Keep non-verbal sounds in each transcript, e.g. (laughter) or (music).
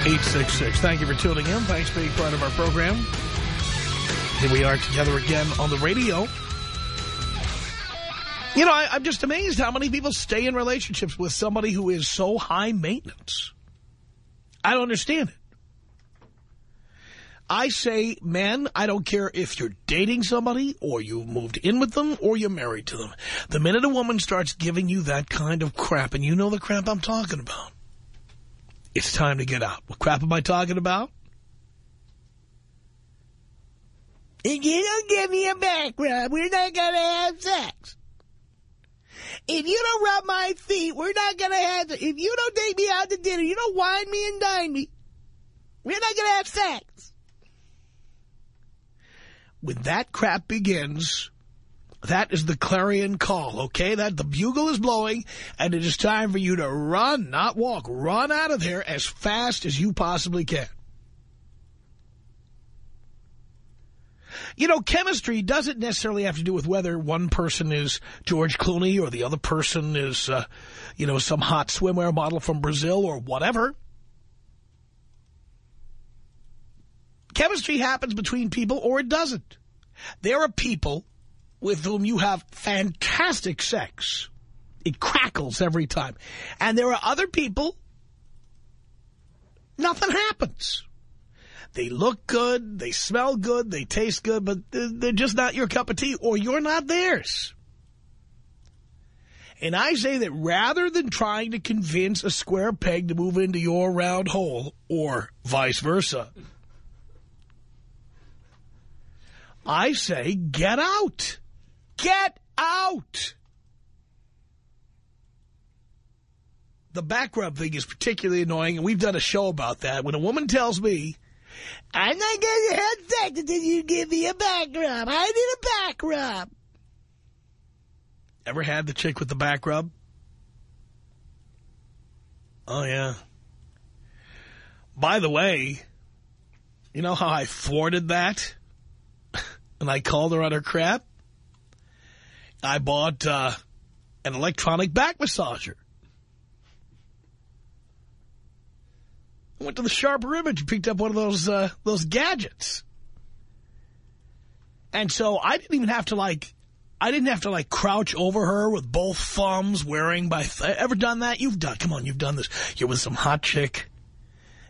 1-800-5800-866. Thank you for tuning in. Thanks for being part of our program. Here we are together again on the radio. You know, I, I'm just amazed how many people stay in relationships with somebody who is so high maintenance. I don't understand it. I say, men, I don't care if you're dating somebody or you've moved in with them or you're married to them. The minute a woman starts giving you that kind of crap, and you know the crap I'm talking about, it's time to get out. What crap am I talking about? If you don't give me a back rub, we're not going to have sex. If you don't rub my feet, we're not going to have sex. If you don't take me out to dinner, you don't wine me and dine me, we're not going to have sex. When that crap begins, that is the clarion call, okay? That the bugle is blowing, and it is time for you to run, not walk, run out of there as fast as you possibly can. You know, chemistry doesn't necessarily have to do with whether one person is George Clooney or the other person is, uh, you know, some hot swimwear model from Brazil or whatever. Chemistry happens between people or it doesn't. There are people with whom you have fantastic sex. It crackles every time. And there are other people, nothing happens. They look good, they smell good, they taste good, but they're just not your cup of tea or you're not theirs. And I say that rather than trying to convince a square peg to move into your round hole, or vice versa, I say get out. Get out. The back rub thing is particularly annoying, and we've done a show about that. When a woman tells me, I'm not going to have sex until you give me a back rub. I need a back rub. Ever had the chick with the back rub? Oh, yeah. By the way, you know how I thwarted that? (laughs) and I called her on her crap? I bought uh, an electronic back massager. I went to the Sharper Image and picked up one of those uh, those gadgets. And so I didn't even have to, like, I didn't have to, like, crouch over her with both thumbs wearing my... ever done that? You've done... Come on, you've done this. You're with some hot chick.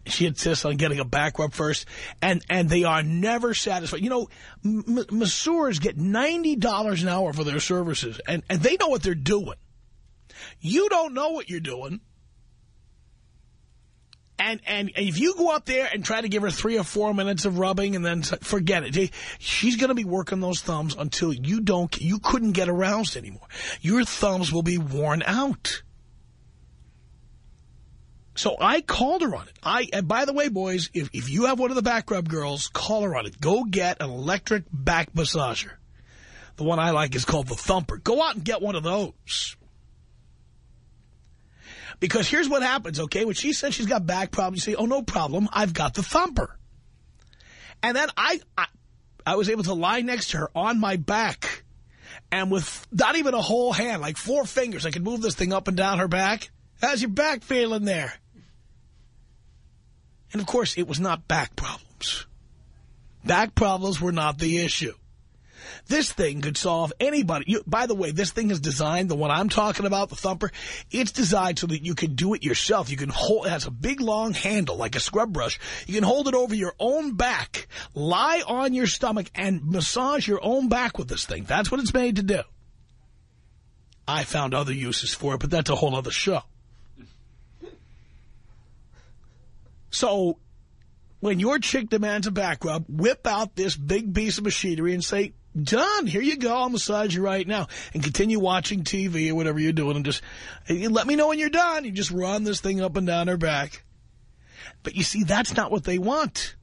She insists on getting a back rub first, and, and they are never satisfied. You know, masseurs get $90 an hour for their services, and, and they know what they're doing. You don't know what you're doing. And, and if you go up there and try to give her three or four minutes of rubbing and then forget it, she's going to be working those thumbs until you don't, you couldn't get aroused anymore. Your thumbs will be worn out. So I called her on it. I And by the way, boys, if, if you have one of the back rub girls, call her on it. Go get an electric back massager. The one I like is called the Thumper. Go out and get one of those. Because here's what happens, okay? When she says she's got back problems, you say, oh, no problem, I've got the Thumper. And then I, I, I was able to lie next to her on my back. And with not even a whole hand, like four fingers, I could move this thing up and down her back. How's your back feeling there? And, of course, it was not back problems. Back problems were not the issue. This thing could solve anybody. You, by the way, this thing is designed, the one I'm talking about, the thumper, it's designed so that you can do it yourself. You can hold, it has a big long handle like a scrub brush. You can hold it over your own back, lie on your stomach, and massage your own back with this thing. That's what it's made to do. I found other uses for it, but that's a whole other show. So when your chick demands a back rub, whip out this big piece of machinery and say, done, here you go, I'll massage you right now. And continue watching TV or whatever you're doing and just let me know when you're done. You just run this thing up and down her back. But you see, that's not what they want.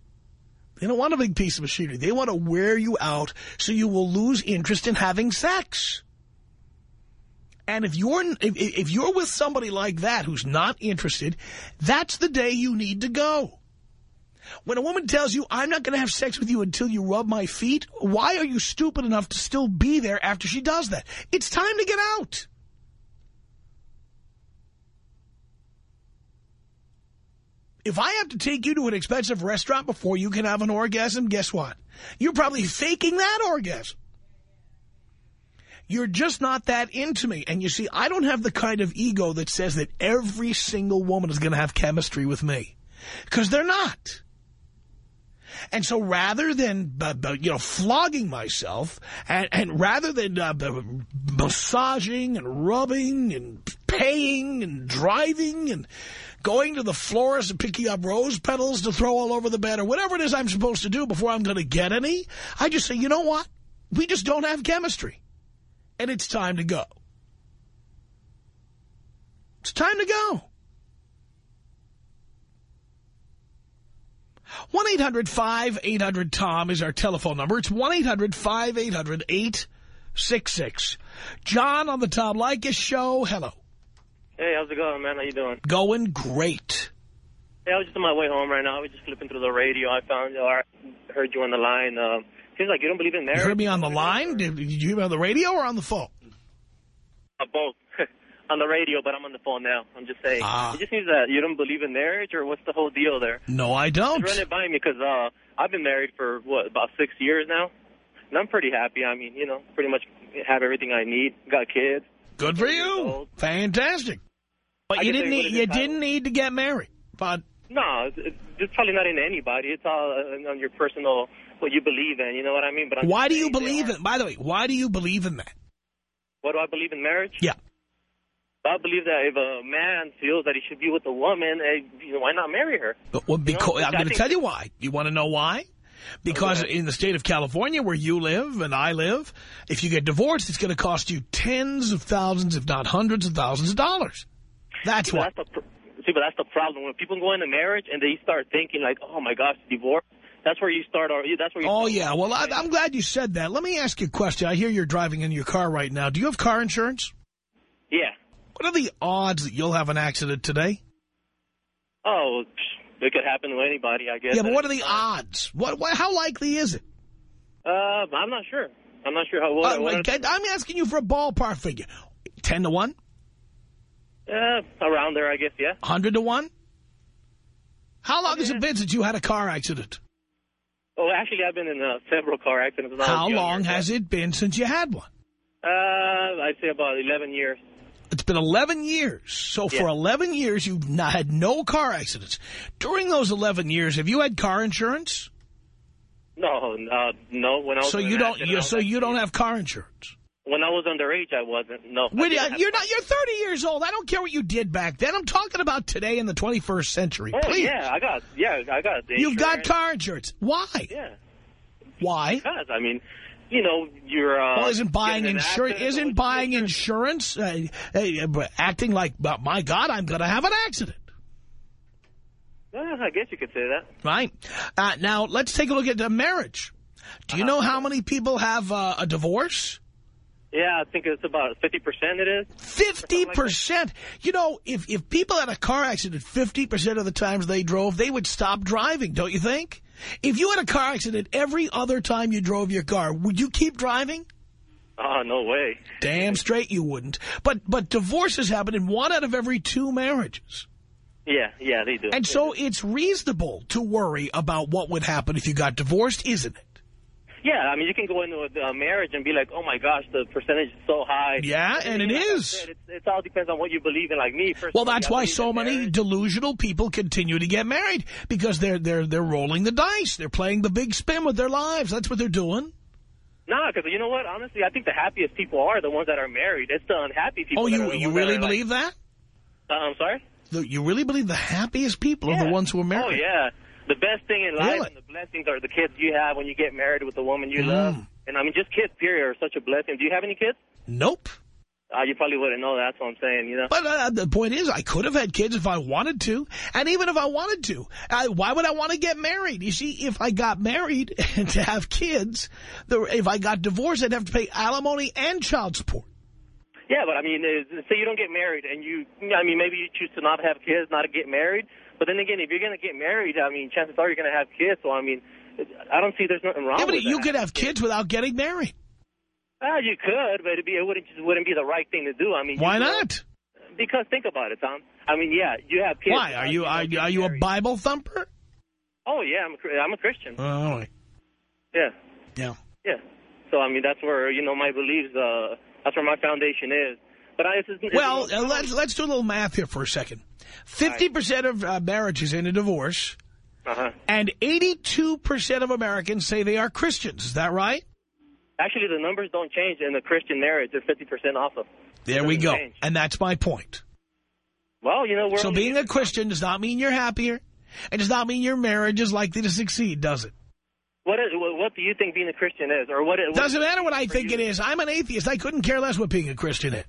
They don't want a big piece of machinery. They want to wear you out so you will lose interest in having sex. And if you're if, if you're with somebody like that who's not interested, that's the day you need to go. When a woman tells you, I'm not going to have sex with you until you rub my feet, why are you stupid enough to still be there after she does that? It's time to get out. If I have to take you to an expensive restaurant before you can have an orgasm, guess what? You're probably faking that orgasm. You're just not that into me. And you see, I don't have the kind of ego that says that every single woman is going to have chemistry with me. Because they're not. And so rather than, you know, flogging myself, and, and rather than uh, massaging and rubbing and paying and driving and going to the florist and picking up rose petals to throw all over the bed or whatever it is I'm supposed to do before I'm going to get any, I just say, you know what? We just don't have chemistry. And it's time to go. It's time to go. 1-800-5800-TOM is our telephone number. It's 1-800-5800-866. John on the Tom Leykis show. Hello. Hey, how's it going, man? How you doing? Going great. Hey, I was just on my way home right now. I was just flipping through the radio. I found you. I heard you on the line. Uh, seems like you don't believe in marriage. You heard me on the line? Did, did you hear me on the radio or on the phone? Uh, both. (laughs) on the radio, but I'm on the phone now. I'm just saying. Ah. It just means that you don't believe in marriage, or what's the whole deal there? No, I don't. Just run it by me, because uh, I've been married for, what, about six years now? And I'm pretty happy. I mean, you know, pretty much have everything I need. Got kids. Good for you. Fantastic. But I you didn't you need, you. Didn't need to get married. But No, it's, it's probably not in anybody. It's all uh, on your personal, what you believe in, you know what I mean? But I'm why do you believe in, by the way, why do you believe in that? What do I believe in marriage? Yeah. I believe that if a man feels that he should be with a woman, eh, you know, why not marry her? Well, because, I'm going to tell you why. You want to know why? Because Okay. in the state of California where you live and I live, if you get divorced, it's going to cost you tens of thousands, if not hundreds of thousands of dollars. That's See, why. that's the see, but that's the problem. When people go into marriage and they start thinking like, "Oh my gosh, divorce," that's where you start. Or that's where you. Oh, yeah. Well, I, I'm glad you said that. Let me ask you a question. I hear you're driving in your car right now. Do you have car insurance? Yeah. What are the odds that you'll have an accident today? Oh, it could happen to anybody, I guess. Yeah, but what are the odds? What, what? How likely is it? Uh, I'm not sure. I'm not sure how. What, Uh, what, I'm asking you for a ballpark figure. 10 to 1? uh, around there, I guess. Yeah. 100 to 1? How long has it been since you had a car accident? Oh, actually, I've been in uh, several car accidents. when I was How long has it been since you had one? Uh, I'd say about 11 years. It's been 11 years. So for 11 years, you've not had no car accidents. During those 11 years, have you had car insurance? No, uh, no. When I was So you don't. accident, You, I so you don't have car insurance. When I was underage, I wasn't. No. Wait, you're not. You're 30 years old. I don't care what you did back then. I'm talking about today in the 21st century. Oh Please. yeah, I got. Yeah, I got. You've got car insurance. Why? Yeah, Why? because I mean, you know, you're. Uh, Well, isn't buying insurance? Isn't buying insurance uh, uh, acting like, my God, I'm going to have an accident? I guess you could say that. Right. Uh, now, let's take a look at the marriage. Do you Uh-huh. know how many people have uh, a divorce? Yeah, I think it's about 50% it is. 50%. You know, if, if people had a car accident 50% of the times they drove, they would stop driving, don't you think? If you had a car accident every other time you drove your car, would you keep driving? Oh, no way. Damn straight you wouldn't. But but divorces happen in one out of every two marriages. Yeah, yeah, they do. And so it's reasonable to worry about what would happen if you got divorced, isn't it? Yeah, I mean, you can go into a, a marriage and be like, oh, my gosh, the percentage is so high. Yeah, and it like is. It, it all depends on what you believe in. Like me, personally, Well, that's why so many marriage. delusional people continue to get married because they're they're they're rolling the dice. They're playing the big spin with their lives. That's what they're doing. Nah, because you know what? Honestly, I think the happiest people are the ones that are married. It's the unhappy people. Oh, you you really are, like- believe that? Uh, I'm sorry. The- You really believe the happiest people are the ones who are married? Oh, married? yeah. The best thing in life Really? and the blessings are the kids you have when you get married with the woman you Mm. love. And I mean, just kids, period, are such a blessing. Do you have any kids? Nope. Uh, you probably wouldn't know. That's what I'm saying, you know? But uh, the point is, I could have had kids if I wanted to. And even if I wanted to, I, why would I want to get married? You see, if I got married (laughs) and to have kids, the, if I got divorced, I'd have to pay alimony and child support. Yeah, but I mean, say you don't get married and you, I mean, maybe you choose to not have kids, not to get married. But then again, if you're going to get married, I mean, chances are you're going to have kids. So, I mean, I don't see there's nothing wrong Yeah, but you that. could have kids without getting married. Ah, you could, but it'd be, it wouldn't just wouldn't be the right thing to do. I mean, Why not? Because think about it, Tom. I mean, yeah, you have kids. Why? Are you are, you- are you a. Bible thumper? Oh yeah, I'm a, I'm a Christian. Oh, all right. Yeah, Yeah. yeah. So I mean, that's where you know my beliefs. Uh, that's where my foundation is. But I, it's, it's, Well, uh, let's let's do a little math here for a second. Fifty percent of uh, marriages end in divorce, uh-huh. and eighty-two percent of Americans say they are Christians. Is that right? Actually, the numbers don't change in the Christian marriage. They're 50% off of. There we go. change. And that's my point. Well, you know, we're So being a Christian does not mean you're happier. It does not mean your marriage is likely to succeed, does it? What, is, what do you think being a Christian is, or what? Doesn't matter what I think you? it is. I'm an atheist. I couldn't care less what being a Christian is.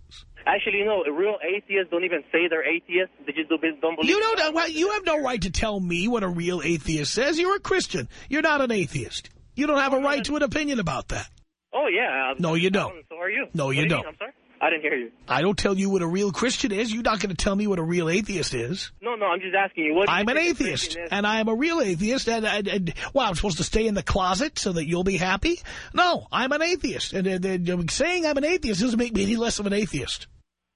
Actually, no. Real atheists don't even say they're atheists. They just don't, believe. You don't. Well, you have no right to tell me what a real atheist says. You're a Christian. You're not an atheist. You don't have a right to an opinion about that. Oh yeah. No, you um, don't. So are you? No, you do don't. mean? I'm sorry. I didn't hear you. I don't tell you what a real Christian is. You're not going to tell me what a real atheist is. No, no. I'm just asking you. What? I'm an atheist, and I am a real atheist. And, and, and well, I'm supposed to stay in the closet so that you'll be happy? No, I'm an atheist, and uh, uh, saying I'm an atheist doesn't make me any less of an atheist.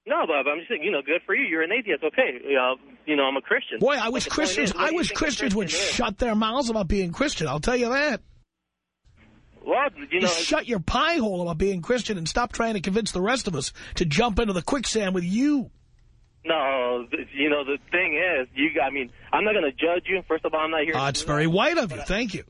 No, but I'm just saying. You know, good for you. You're an atheist. Okay. Uh, you know, I'm a Christian. Boy, I wish Christians, is, I wish Christians would is? shut their mouths about being Christian. I'll tell you that. Well, you know, Just shut your pie hole about being Christian and stop trying to convince the rest of us to jump into the quicksand with you. no. You know, the thing is, you. I mean, I'm not going to judge you. First of all, I'm not here. Uh, it's very that. white of you. Thank you.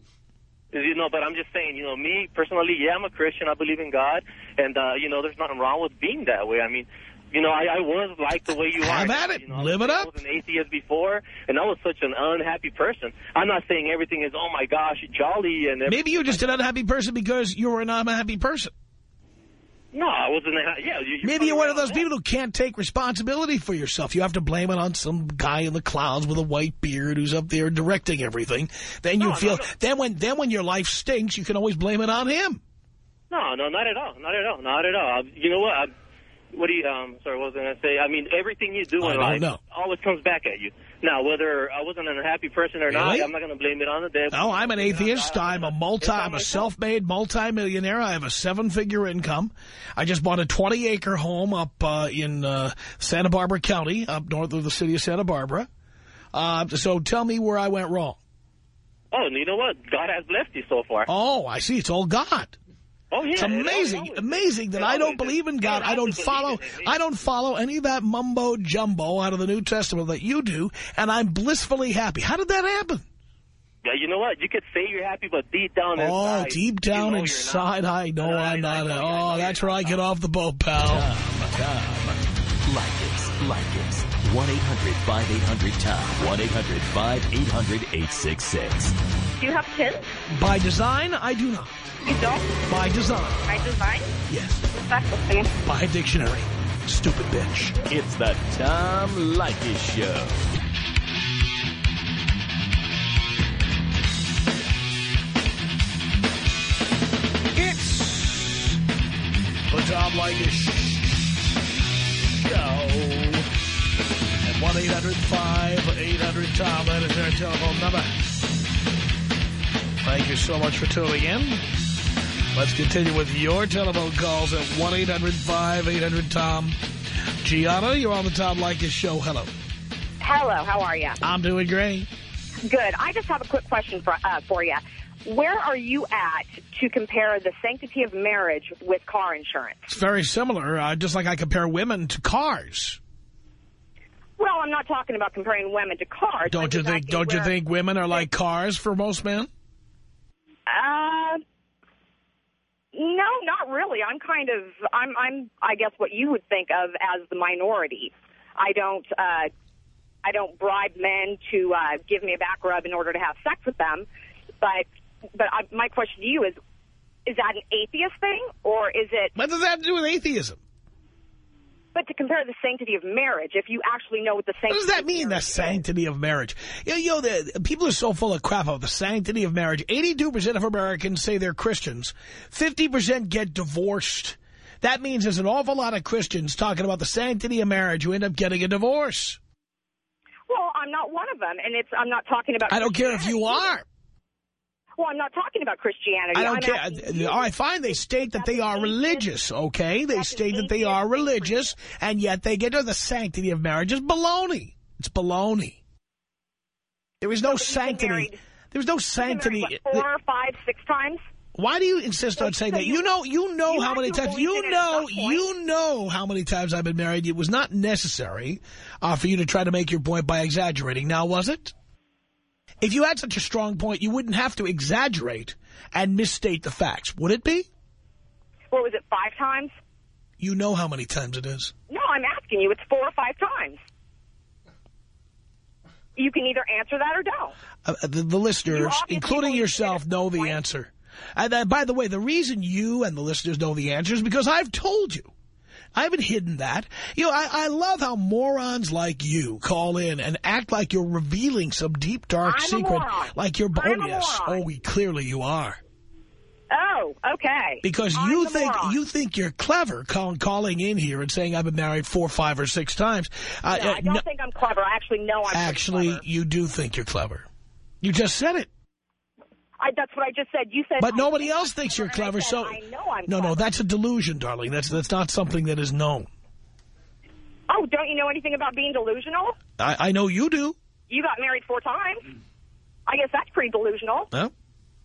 You know, but I'm just saying, you know, me personally, yeah, I'm a Christian. I believe in God, and uh, you know, there's nothing wrong with being that way. I mean, you know, I, I was like the way you are. Have are. at it. You know, Live it up. I was an atheist before, and I was such an unhappy person. I'm not saying everything is, oh my gosh, jolly and. everything. Maybe you're just an unhappy person because you're an unhappy person. No, I wasn't. Yeah, you, Maybe you're one of those people. people who can't take responsibility for yourself. You have to blame it on some guy in the clouds with a white beard who's up there directing everything. Then you No, no, feel no. then when then when your life stinks, you can always blame it on him. No, no, not at all, not at all, not at all. You know what? I, what do you? Um, sorry, what was I going to say? I mean, everything you do in life know. always comes back at you. Now, whether I wasn't an unhappy person or Really? not, I'm not going to blame it on the devil. No, I'm an atheist. I'm a multi. I'm a self-made multi-millionaire. I have a seven-figure income. I just bought a 20-acre home up uh, in uh, Santa Barbara County, up north of the city of Santa Barbara. Uh, so tell me where I went wrong. Oh, and you know what? God has blessed you so far. Oh, I see. It's all God. Oh, yeah. It's amazing, always is. amazing that It I don't believe in God. I don't follow. I don't follow any of that mumbo jumbo out of the New Testament that you do, and I'm blissfully happy. How did that happen? Yeah, you know what? You could say you're happy, but deep down oh, inside. Oh, deep down you're inside. I know No, I'm I- I not. know a- I oh, you're that's where I get off the boat, pal. Tom. Like it. Like it. 1-800-5800-TOM. 1-800-5800-866. Do you have kids? By design, I do not. You don't? By design, By design? yes. That's the thing. By dictionary. Stupid bitch. It's the Tom Leykis Show. It's the Tom Leykis Show. At 1-800-5800-TOM. That is our telephone number. Thank you so much for tuning in. Let's continue with your telephone calls at 1-800-5800-TOM. Gianna, you're on the Tom Leykis Show. Hello. Hello, how are you? I'm doing great. Good. I just have a quick question for uh, for you. where are you at to compare the sanctity of marriage with car insurance? It's very similar, uh, just like I compare women to cars. Well, I'm not talking about comparing women to cars. Don't you think? Don't you think women are like cars for most men? Uh, no, not really. I'm kind of, I'm, I'm, I guess what you would think of as the minority. I don't, uh, I don't bribe men to uh, give me a back rub in order to have sex with them. But, but I, my question to you is, is that an atheist thing or is it? What does that have to do with atheism? But to compare the sanctity of marriage, if you actually know what the sanctity What does that mean, the sanctity of marriage? You know, you know the, people are so full of crap about the sanctity of marriage. 82% of Americans say they're Christians. 50% get divorced. That means there's an awful lot of Christians talking about the sanctity of marriage who end up getting a divorce. Well, I'm not one of them, and it's I'm not talking about. I don't care if you are. Well, I'm not talking about Christianity. I don't I'm care. All right, fine. They state that they are religious, okay? They state that they are thing for you. religious, and yet they get to the sanctity of marriage. It's baloney. It's baloney. There is no but sanctity. There's no sanctity. married, what, four, five, six times. Why do you insist on saying so that? you- You know, you know you how many times. You in it at know, you know how many times I've been married. It was not necessary uh, for you to try to make your point by exaggerating. Now, was it? If you had such a strong point, you wouldn't have to exaggerate and misstate the facts, would it be? What was it? Five times? You know how many times it is. No, I'm asking you. It's four or five times. You can either answer that or don't. Uh, the, the listeners, obviously including yourself, know the point. answer. And uh, by the way, the reason you and the listeners know the answer is because I've told you. I haven't hidden that. You know, I, I love how morons like you call in and act like you're revealing some deep, dark I'm a secret. moron. Like you're, I'm oh yes, oh, we clearly you are. Oh, okay. Because I'm you think moron. you think you're clever call, calling in here and saying I've been married four, five, or six times. Uh, No, uh, I don't no- think I'm clever. I actually know I'm actually, you do think you're clever. You just said it. I, that's what I just said. You said, But nobody else thinks you're clever, said, so... I know I'm no, no, that's a delusion, darling. That's that's not something that is known. Oh, don't you know anything about being delusional? I, I know you do. You got married four times. I guess that's pretty delusional. Huh?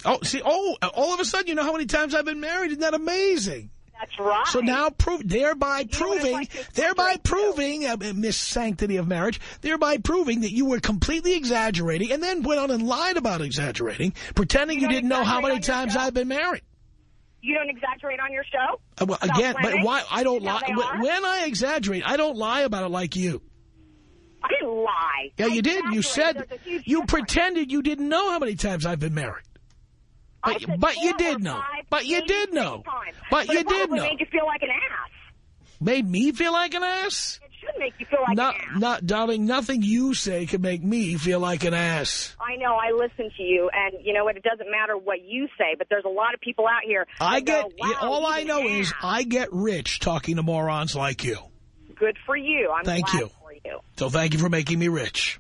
Oh, see, oh, all of a sudden you know how many times I've been married. Isn't that amazing? That's right. So now, prove, thereby it's proving, like thereby proving, uh, Miss Sanctity of Marriage, thereby proving that you were completely exaggerating and then went on and lied about exaggerating, pretending you, You didn't know how many exaggerate on your times show? I've been married. You don't exaggerate on your show? Uh, well, again, but why, I don't lie. When I exaggerate, I don't lie about it like you. I didn't lie. Yeah, I you did. You said, There's a huge you difference. pretended you didn't know how many times I've been married. But, but you did know. But you did know. times. But you did know. made you feel like an ass. Made me feel like an ass? It should make you feel like not, an ass. not, darling, nothing you say can make me feel like an ass. I know. I listen to you, and you know what? It doesn't matter what you say, but there's a lot of people out here. I get, go, wow, all I know is ass." I get rich talking to morons like you. Good for you. I'm Thank you. for you. So thank you for making me rich.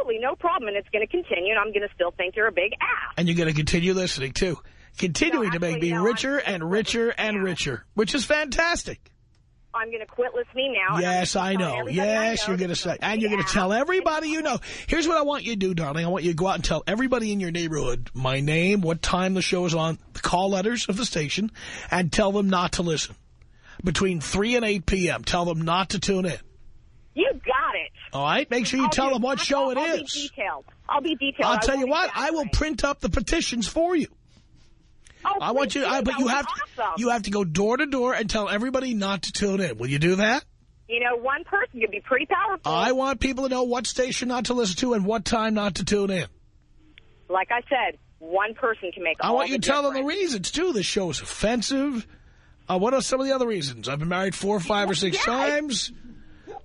Absolutely, no problem, and it's going to continue, and I'm going to still think you're a big ass. And you're going to continue listening, too. Continuing No, to make me no, richer and richer and now. richer, which is fantastic. I'm going to quit listening now. Yes, I know. everybody I Yes, know you're going to say, and you're going to tell everybody you know. Here's what I want you to do, darling. I want you to go out and tell everybody in your neighborhood my name, what time the show is on, the call letters of the station, and tell them not to listen. Between 3 and 8 p.m., tell them not to tune in. You got it. All right? Make sure you I'll tell do- them what I'll- show it I'll be detailed. I'll be detailed. I'll tell you what, I will print up the petitions for you. Oh, I want you. I, but you have to, awesome. you have to go door to door and tell everybody not to tune in. Will you do that? You know, one person could be pretty powerful. I want people to know what station not to listen to and what time not to tune in. like I said, one person can make I want you to tell them the reasons, too. This show is offensive. Uh, what are some of the other reasons? I've been married four, five, or six I- times.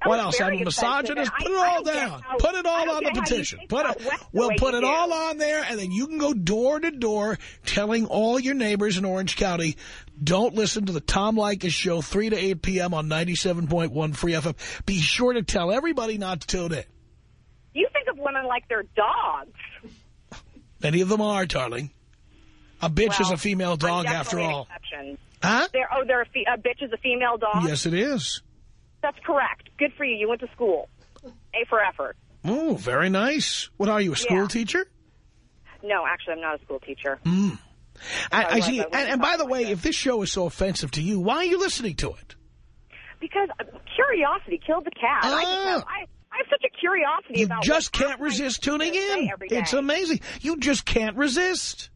What else? I'm a misogynist. Put it all down. how- Put it all on the petition. Put it. We'll put it do. all on there, and then you can go door to door telling all your neighbors in Orange County, don't listen to the Tom Leykis show 3 to 8 p.m. on 97.1 Free FM. Be sure to tell everybody not to tune in. You think of women like they're dogs. Many of them are, darling. A bitch is a female dog, after all. Exception. Huh? They're, oh, they're a, a bitch is a female dog? Yes, it is. That's correct. Good for you. You went to school. A for effort. Oh, very nice. What are you, a school Yeah. teacher? No, actually, I'm not a school teacher. Mm. I, I was, see. I And, and by the way, like if this show is so offensive to you, why are you listening to it? Because uh, curiosity killed the cat. I, Ah. have, I, I have such a curiosity You about just can't resist tuning in. It's amazing. You just can't resist.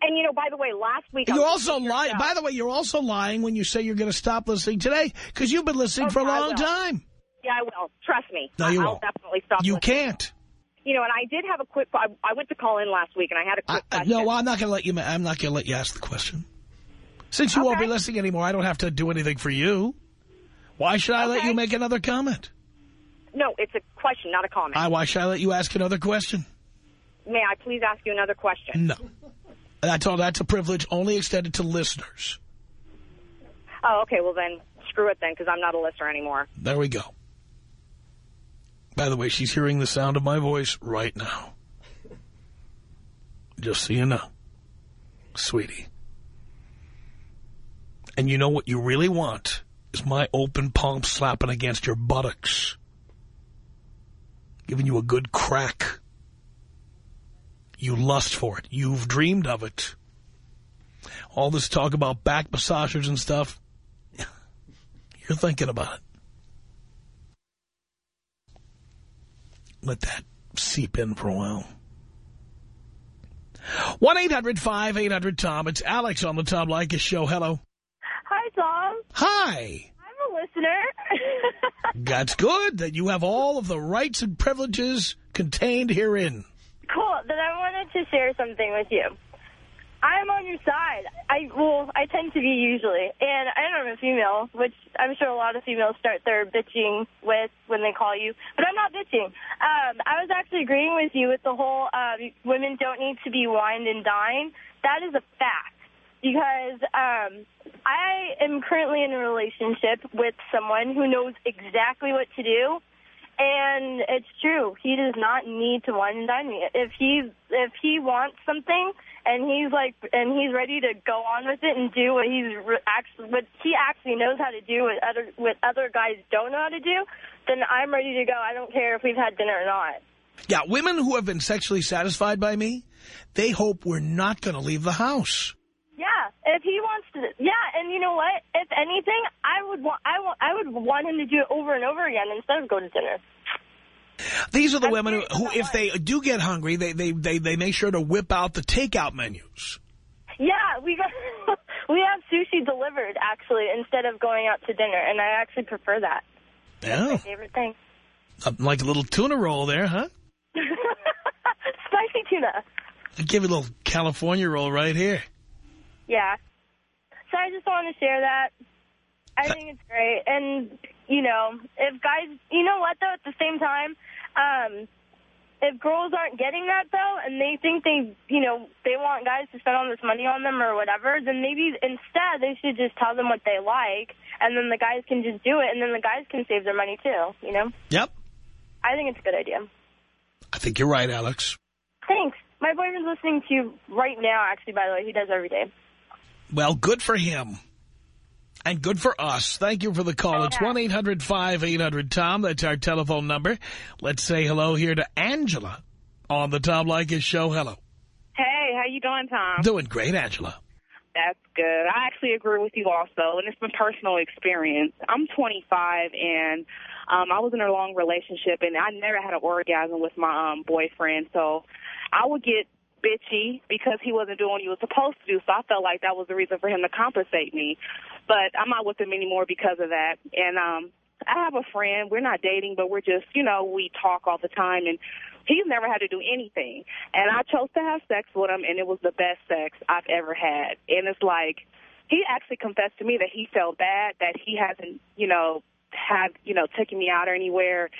And, you know, by the way, last week... You're also listening to your lying. By the way, you're also lying when you say you're going to stop listening today because you've been listening Oh, for a long time. Yeah, I will. Trust me. No, you I, won't. Definitely stop You listening. can't. You know, and I did have a quick... I, I went to call in last week, and I had a quick I- question. no, I'm not going to let you. I'm not going to let you ask the question. Since you won't be listening anymore, I don't have to do anything for you. Why should I let you make another comment? No, it's a question, not a comment. I, why should I let you ask another question? May I please ask you another question? No. That's all. That's a privilege only extended to listeners. Oh, okay. Well, then screw it then, because I'm not a listener anymore. There we go. By the way, she's hearing the sound of my voice right now. Just so you know, sweetie. And you know what you really want is my open palm slapping against your buttocks. Giving you a good crack. You lust for it. You've dreamed of it. All this talk about back massagers and stuff, you're thinking about it. Let that seep in for a while. 1-800-5800-TOM. It's Alex on the Tom Leykis Show. Hello. Hi, Tom. Hi. I'm a listener. (laughs) That's good that you have all of the rights and privileges contained herein. cool. Then I to share something with you. I'm on your side. I well, I tend to be usually, and I am a female, which I'm sure a lot of females start their bitching with when they call you. But I'm not bitching. Um, I was actually agreeing with you with the whole um, women don't need to be wined and dined. That is a fact because um, I am currently in a relationship with someone who knows exactly what to do, and it's true. He does not need to wine and dine me. If he if he wants something and he's like and he's ready to go on with it and do what he's actually what he actually knows how to do what other what other guys don't know how to do, then I'm ready to go. I don't care if we've had dinner or not. Yeah, women who have been sexually satisfied by me, they hope we're not going to leave the house. If he wants to, yeah, and you know what? If anything, I would want, I want, I would want him to do it over and over again instead of go to dinner. These are the women who, who if they do get hungry, they, they, they, they make sure to whip out the takeout menus. Yeah, we got, (laughs) we have sushi delivered actually instead of going out to dinner, and I actually prefer that. Yeah, Favorite thing. something like a little tuna roll there, huh? (laughs) Spicy tuna. I'll give you a little California roll right here. Yeah. So I just want to share that. I think it's great. And, you know, if guys, you know what, though, at the same time, um, if girls aren't getting that, though, and they think they, you know, they want guys to spend all this money on them or whatever, then maybe instead they should just tell them what they like, and then the guys can just do it, and then the guys can save their money, too, you know? Yep. I think it's a good idea. I think you're right, Alex. Thanks. My boyfriend's listening to you right now, actually, by the way. He does every day. Well, good for him. And good for us. Thank you for the call. It's 1-800-5800-TOM. That's our telephone number. Let's say hello here to Angela on the Tom Leykis Show. Hello. Hey, how you doing, Tom? Doing great, Angela. That's good. I actually agree with you also, and it's been personal experience. I'm 25, and um, I was in a long relationship, and I never had an orgasm with my um, boyfriend, so I would get bitchy because he wasn't doing what he was supposed to do, so I felt like that was the reason for him to compensate me. But I'm not with him anymore because of that. And um, I have a friend. We're not dating, but we're just, you know, we talk all the time, and he's never had to do anything. And I chose to have sex with him, and it was the best sex I've ever had. And it's like, he actually confessed to me that he felt bad that he hasn't, you know, had, you know, taken me out or anywhere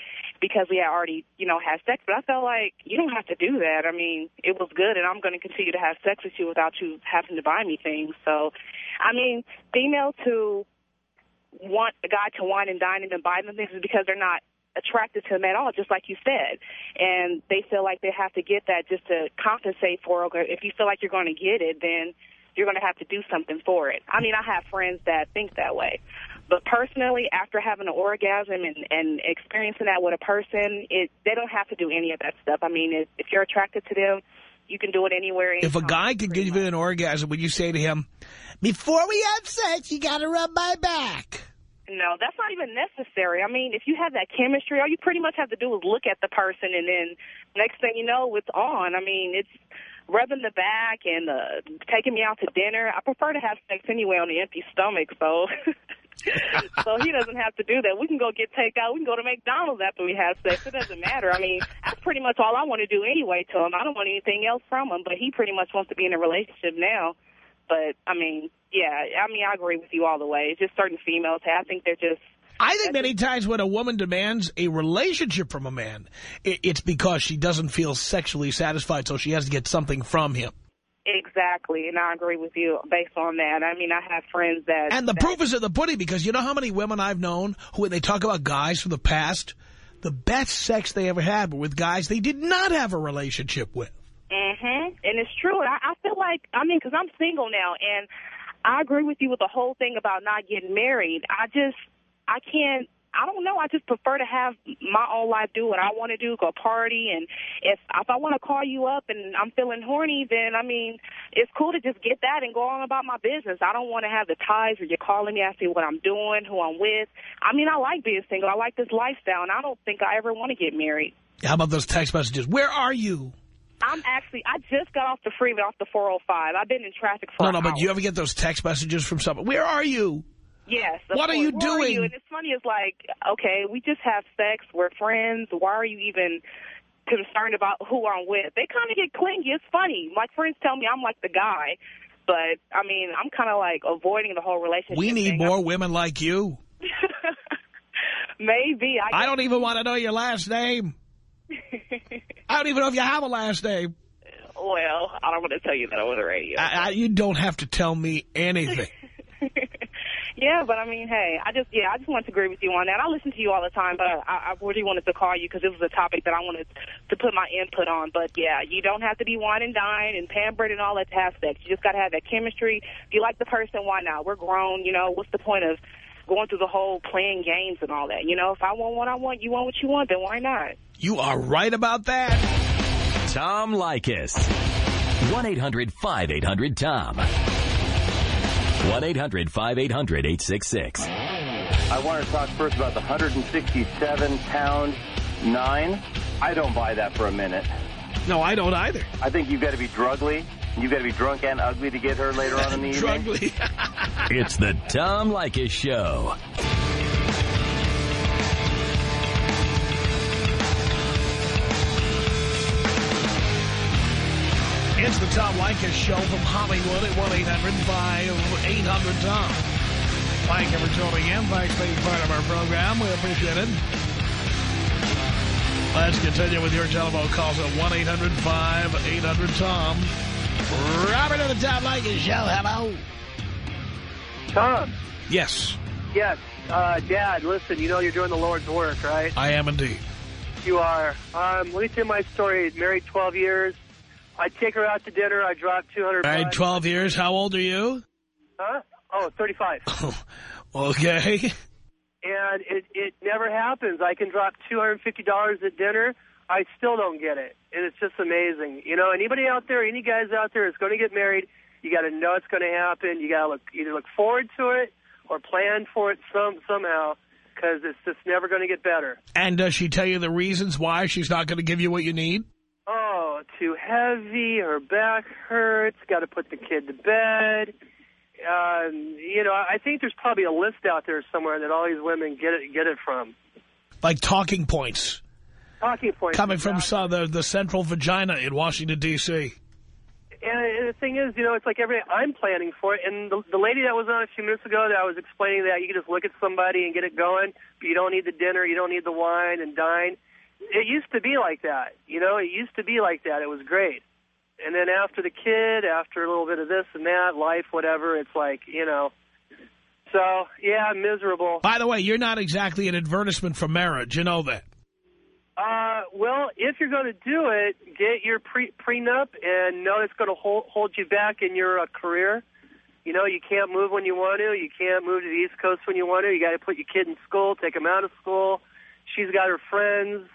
because we had already, you know, had sex. But I felt like you don't have to do that. I mean, it was good, and I'm going to continue to have sex with you without you having to buy me things. So, I mean, females who want a guy to wine and dine and then buy them things is because they're not attracted to him at all, just like you said. And they feel like they have to get that just to compensate for it. If you feel like you're going to get it, then you're going to have to do something for it. I mean, I have friends that think that way. But personally, after having an orgasm and, and experiencing that with a person, it they don't have to do any of that stuff. I mean, if, if you're attracted to them, You can do it anywhere. If a guy could give you an orgasm, would you say to him, before we have sex, you got to rub my back? No, that's not even necessary. I mean, if you have that chemistry, all you pretty much have to do is look at the person, and then next thing you know, it's on. I mean, it's rubbing the back and uh, taking me out to dinner. I prefer to have sex anyway on an empty stomach, so (laughs) so he doesn't have to do that. We can go get takeout. We can go to McDonald's after we have sex. It doesn't matter. I mean, that's pretty much all I want to do anyway to him. I don't want anything else from him, but he pretty much wants to be in a relationship now. But, I mean, yeah, I mean, I agree with you all the way. It's just certain females, I think they're just I think many times when a woman demands a relationship from a man, it's because she doesn't feel sexually satisfied, so she has to get something from him. Exactly, and I agree with you based on that. I mean, I have friends that... And the that, proof is in the pudding, because you know how many women I've known who, when they talk about guys from the past, the best sex they ever had were with guys they did not have a relationship with. Mm-hmm. And it's true. And I, I feel like, I mean, because I'm single now, and I agree with you with the whole thing about not getting married. I just, I can't, I don't know. I just prefer to have my own life, do what I want to do, go party. And if if I want to call you up and I'm feeling horny, then, I mean, it's cool to just get that and go on about my business. I don't want to have the ties where you're calling me, asking what I'm doing, who I'm with. I mean, I like being single. I like this lifestyle, and I don't think I ever want to get married. How about those text messages? Where are you? I'm actually, I just got off the freeway, off the 405. I've been in traffic for No, no, but hour. you ever get those text messages from someone? Where are you? Yes. What are you Where doing? you? And it's funny, it's like, okay, we just have sex, we're friends. Why are you even concerned about who I'm with? They kind of get clingy. It's funny. My friends tell me I'm like the guy. But, I mean, I'm kind of like avoiding the whole relationship We need thing. more women like you. (laughs) Maybe. I, I don't even want to know your last name. I don't even know if you have a last name. Well, I don't want to tell you that over the radio. I, I, you don't have to tell me anything. (laughs) Yeah, but I mean, hey, I just, yeah, I just want to agree with you on that. I listen to you all the time, but I, I really wanted to call you because this was a topic that I wanted to put my input on. But yeah, you don't have to be wine and dine and pampered and all that sex. You just got to have that chemistry. If you like the person, why not? We're grown, you know, what's the point of going through the whole playing games and all that? You know, if I want what I want, you want what you want, then why not? You are right about that. Tom Leykis. 1-800-5800-TOM. 1-800-5800-866. I want to talk first about the 167-pound nine. I don't buy that for a minute. No, I don't either. I think you've got to be drugly. You've got to be drunk and ugly to get her later on in the (laughs) evening. Drugly. (laughs) It's the Tom Leykis Show. It's the Tom Leykis Show from Hollywood at 1-800-5800-TOM. Thank you for tuning in. Thanks for being part of our program. We appreciate it. Let's continue with your telephone calls at 1-800-5800-TOM. Robert of the Tom Leykis Show. Hello. Tom. Yes, Yes. Uh, Dad, listen, you know you're doing the Lord's work, right? I am indeed. You are. Um, let me tell you my story. Married 12 years. I take her out to dinner. I drop 200 Married bucks. 12 years. How old are you? Huh? Oh, 35. (laughs) okay. and it, it never happens. I can drop $250 at dinner. I still don't get it. And it's just amazing. You know, anybody out there, any guys out there is going to get married, you got to know it's going to happen. You got to look either look forward to it or plan for it some somehow because it's just never going to get better. And does she tell you the reasons why she's not going to give you what you need? Oh, too heavy. Her back hurts. Got to put the kid to bed. Um, you know, I think there's probably a list out there somewhere that all these women get it get it from. Like talking points Talking points coming from exactly. uh, the, the central vagina in Washington, D.C. And, and the thing is, you know, it's like every I'm planning for it. And the, the lady that was on a few minutes ago that I was explaining that you can just look at somebody and get it going, but you don't need the dinner, you don't need the wine and dine. It used to be like that, you know. It used to be like that. It was great. And then after the kid, after a little bit of this and that, life, whatever, it's like, you know. So yeah, miserable. By the way, you're not exactly an advertisement for marriage. You know that. Uh, well, if you're going to do it, get your pre prenup and know it's going to hold hold you back in your uh, career. You know, you can't move when you want to. You can't move to the East Coast when you want to. You got to put your kid in school, take him out of school. She's got her friends,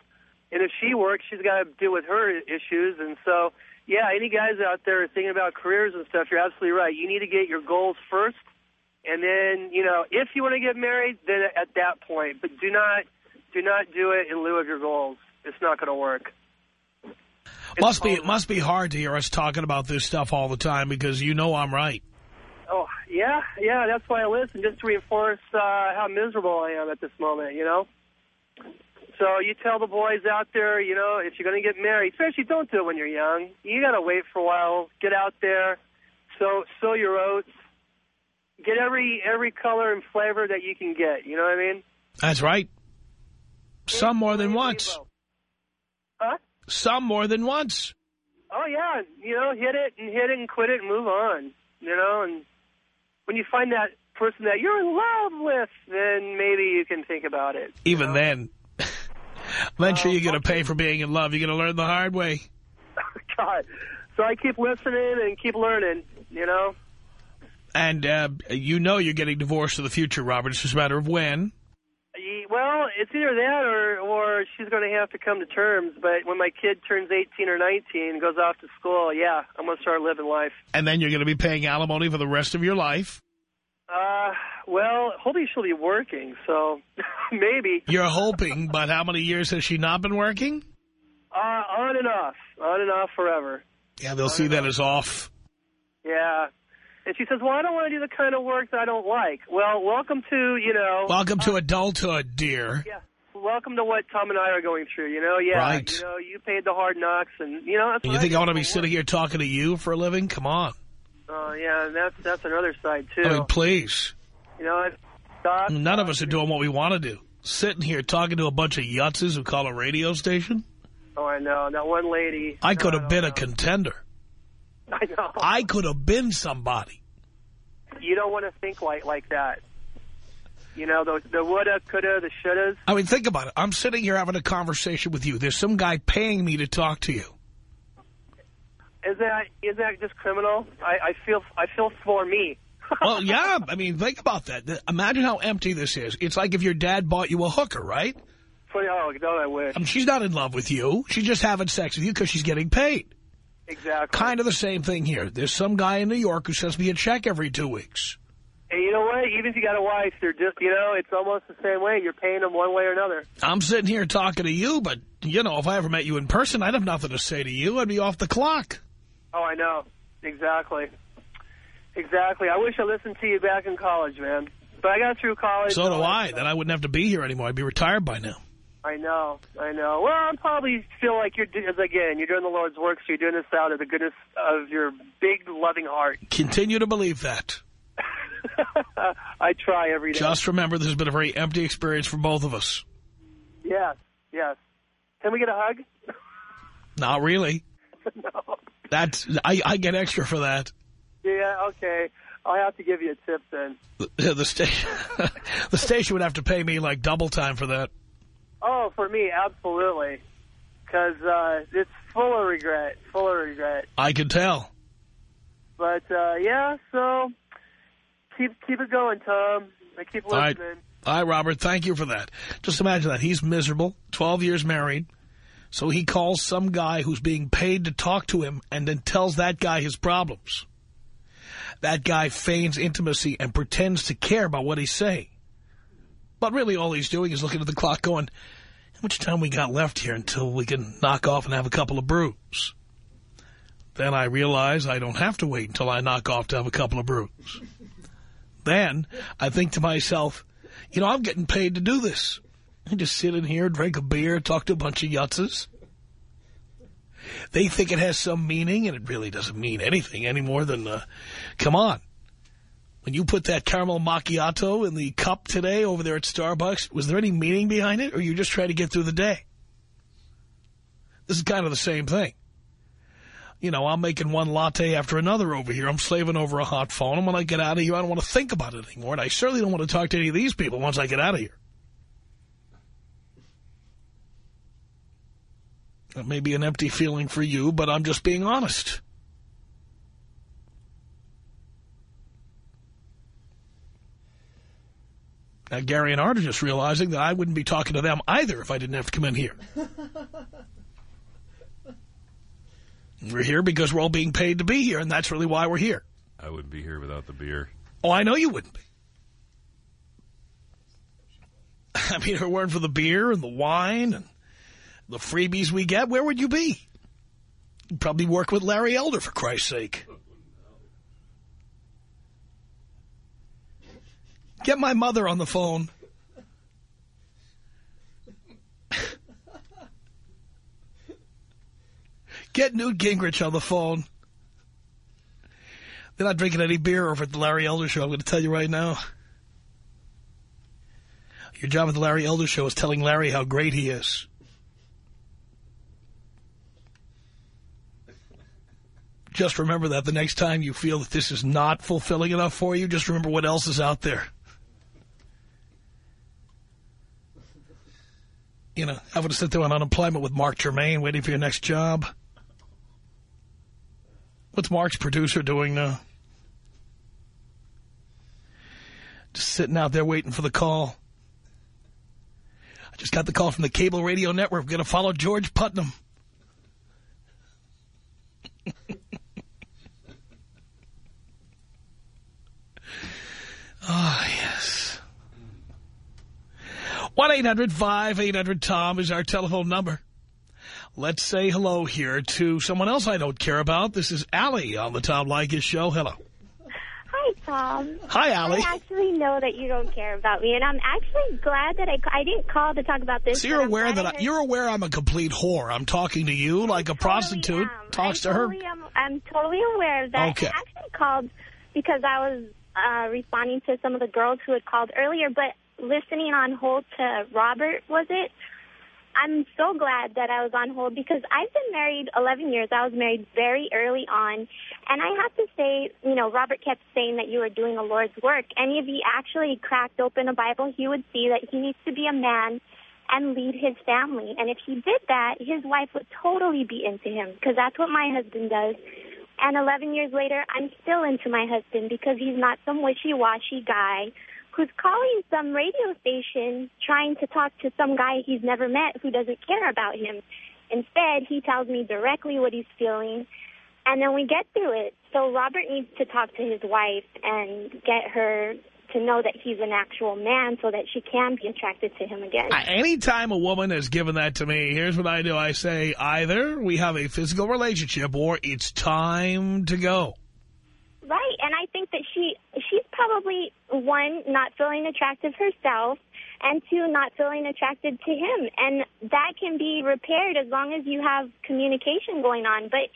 And if she works, she's got to deal with her issues. And so, yeah, any guys out there thinking about careers and stuff, you're absolutely right. You need to get your goals first. And then, you know, if you want to get married, then at that point. But do not, do not do it in lieu of your goals. It's not going to work. Must be it must be hard to hear us talking about this stuff all the time because you know I'm right. Oh, yeah, yeah, that's why I listen, just to reinforce uh, how miserable I am at this moment, you know? So you tell the boys out there, you know, if you're going to get married, especially don't do it when you're young. You got to wait for a while. Get out there, sow, sow your oats. Get every every color and flavor that you can get. You know what I mean? That's right. Some more than once. Huh? Some more than once. Oh, yeah. You know, hit it and hit it and quit it and move on. You know, and when you find that person that you're in love with, then maybe you can think about it. Even know? then. Eventually Uh, you're going to pay for being in love. You're going to learn the hard way. (laughs) God. So I keep listening and keep learning, you know? And uh, you know you're getting divorced in the future, Robert. It's just a matter of when. Well, it's either that or or she's going to have to come to terms. But when my kid turns 18 or 19 and goes off to school, yeah, I'm going to start living life. And then you're going to be paying alimony for the rest of your life. Uh, well, hopefully she'll be working, so (laughs) maybe. You're hoping, but how many years has she not been working? Uh, on and off, on and off forever. Yeah, they'll see that as off. Yeah. And she says, well, I don't want to do the kind of work that I don't like. Well, welcome to, you know. Welcome to adulthood, dear. Yeah. Welcome to what Tom and I are going through, you know? Yeah. Right. You know, you paid the hard knocks, and, you know, you think I want to be sitting here talking to you for a living? Come on. Oh, yeah, and that's, that's another side, too. I mean, please. You know, stop. None of us are doing what we want to do. Sitting here talking to a bunch of yutzes who call a radio station? Oh, I know. That one lady. I could have been no, a contender. (laughs) I know. I could have been somebody. You don't want to think like like that. You know, the, the woulda, coulda, the shouldas. I mean, think about it. I'm sitting here having a conversation with you. There's some guy paying me to talk to you. Is that is that just criminal? I, I feel I feel for me. (laughs) Well, yeah. I mean, think about that. Imagine how empty this is. It's like if your dad bought you a hooker, right? For, oh, no, I wish. I mean, she's not in love with you. She's just having sex with you because she's getting paid. Exactly. Kind of the same thing here. There's some guy in New York who sends me a check every two weeks. And you know what? Even if you got a wife, they're just, you know, it's almost the same way. You're paying them one way or another. I'm sitting here talking to you, but, you know, if I ever met you in person, I'd have nothing to say to you. I'd be off the clock. Oh, I know. Exactly. Exactly. I wish I listened to you back in college, man. But I got through college. So do oh, I. Then I wouldn't have to be here anymore. I'd be retired by now. I know, I know. Well, I probably feel like you're, again, you're doing the Lord's work, so you're doing this out of the goodness of your big, loving heart. Continue to believe that. (laughs) I try every day. Just remember this has been a very empty experience for both of us. Yes, yes. Can we get a hug? (laughs) Not really. (laughs) no. That's I, I get extra for that. Yeah, okay. I'll have to give you a tip then. The, the station (laughs) the station would have to pay me like double time for that. Oh, for me, absolutely. Because uh, it's full of regret, full of regret. I can tell. But, uh, yeah, so keep keep it going, Tom. I keep All right. listening. All right, Robert, thank you for that. Just imagine that. He's miserable, 12 years married. So he calls some guy who's being paid to talk to him and then tells that guy his problems. That guy feigns intimacy and pretends to care about what he's saying. But really all he's doing is looking at the clock going, how much time we got left here until we can knock off and have a couple of brews? Then I realize I don't have to wait until I knock off to have a couple of brews. Then I think to myself, you know, I'm getting paid to do this. I just sit in here, drink a beer, talk to a bunch of yutzes. They think it has some meaning, and it really doesn't mean anything any more than, uh, come on. When you put that caramel macchiato in the cup today over there at Starbucks, was there any meaning behind it, or you just trying to get through the day? This is kind of the same thing. You know, I'm making one latte after another over here. I'm slaving over a hot phone. And when I get out of here, I don't want to think about it anymore. And I certainly don't want to talk to any of these people once I get out of here. That may be an empty feeling for you, but I'm just being honest. Now, Gary and Art are just realizing that I wouldn't be talking to them either if I didn't have to come in here. (laughs) we're here because we're all being paid to be here, and that's really why we're here. I wouldn't be here without the beer. Oh, I know you wouldn't be. (laughs) I mean, if it weren't for the beer and the wine and the freebies we get, where would you be? You'd probably work with Larry Elder, for Christ's sake. Get my mother on the phone. Get Newt Gingrich on the phone. They're not drinking any beer over at the Larry Elder Show, I'm going to tell you right now. Your job at the Larry Elder Show is telling Larry how great he is. Just remember that the next time you feel that this is not fulfilling enough for you, just remember what else is out there. You know, having to sit there on unemployment with Mark Germain waiting for your next job. What's Mark's producer doing now? Just sitting out there waiting for the call. I just got the call from the cable radio network. We're going to follow George Putnam. Ah, oh, yes. 1-800-5800-TOM is our telephone number. Let's say hello here to someone else I don't care about. This is Allie on the Tom Leykis show. Hello. Hi, Tom. Hi, Allie. I actually know that you don't care about me, and I'm actually glad that I, I didn't call to talk about this. So you're aware that I, you're aware I'm a complete whore. I'm talking to you like a totally prostitute am. talks I to totally her. Am, I'm totally aware of that. Okay. I actually called because I was uh, responding to some of the girls who had called earlier, but listening on hold to Robert, was it? I'm so glad that I was on hold because I've been married 11 years. I was married very early on. And I have to say, you know, Robert kept saying that you were doing the Lord's work. And if he actually cracked open a Bible, he would see that he needs to be a man and lead his family. And if he did that, his wife would totally be into him because that's what my husband does. And 11 years later, I'm still into my husband because he's not some wishy-washy guy who's calling some radio station trying to talk to some guy he's never met who doesn't care about him. Instead, he tells me directly what he's feeling, and then we get through it. So Robert needs to talk to his wife and get her to know that he's an actual man so that she can be attracted to him again. Anytime a woman has given that to me, here's what I do. I say, either we have a physical relationship or it's time to go. Right, and I think that she she's probably, one, not feeling attractive herself, and two, not feeling attracted to him. And that can be repaired as long as you have communication going on. But,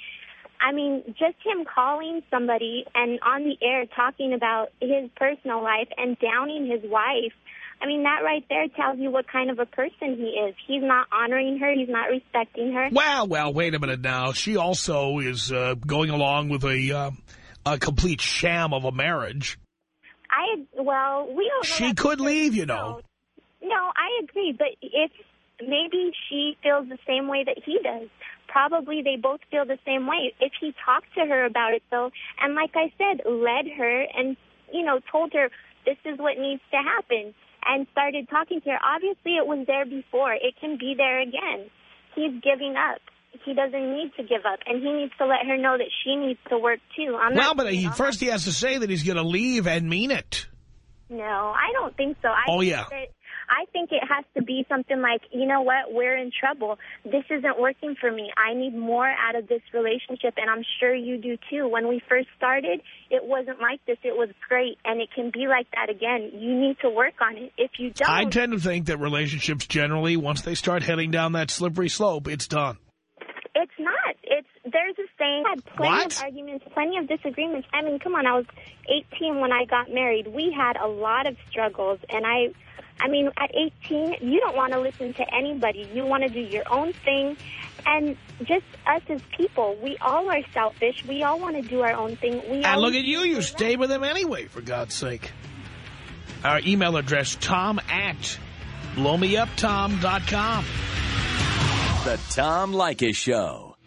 I mean, just him calling somebody and on the air talking about his personal life and downing his wife, I mean, that right there tells you what kind of a person he is. He's not honoring her. He's not respecting her. Well, well, wait a minute now. She also is uh, going along with a... Uh, a complete sham of a marriage. I, well, we don't She could leave, you know. No, I agree, but if maybe she feels the same way that he does, probably they both feel the same way. If he talked to her about it, though, and like I said, led her and, you know, told her this is what needs to happen and started talking to her, obviously it was there before. It can be there again. He's giving up he doesn't need to give up, and he needs to let her know that she needs to work too. I'm well, but he, first he has to say that he's going to leave and mean it. No, I don't think so. I oh, think yeah. That, I think it has to be something like, you know what, we're in trouble. This isn't working for me. I need more out of this relationship, and I'm sure you do too. When we first started, it wasn't like this. It was great, and it can be like that again. You need to work on it. If you don't... I tend to think that relationships generally, once they start heading down that slippery slope, it's done. It's not. It's there's a saying. I had plenty what? of arguments, plenty of disagreements. I mean, come on. I was 18 when I got married. We had a lot of struggles, and I, I mean, at 18, you don't want to listen to anybody. You want to do your own thing, and just us as people, we all are selfish. We all want to do our own thing. We and look at you. You stay with him anyway, for God's sake. Our email address, tom at blowmeuptom.com. The Tom Leykis Show.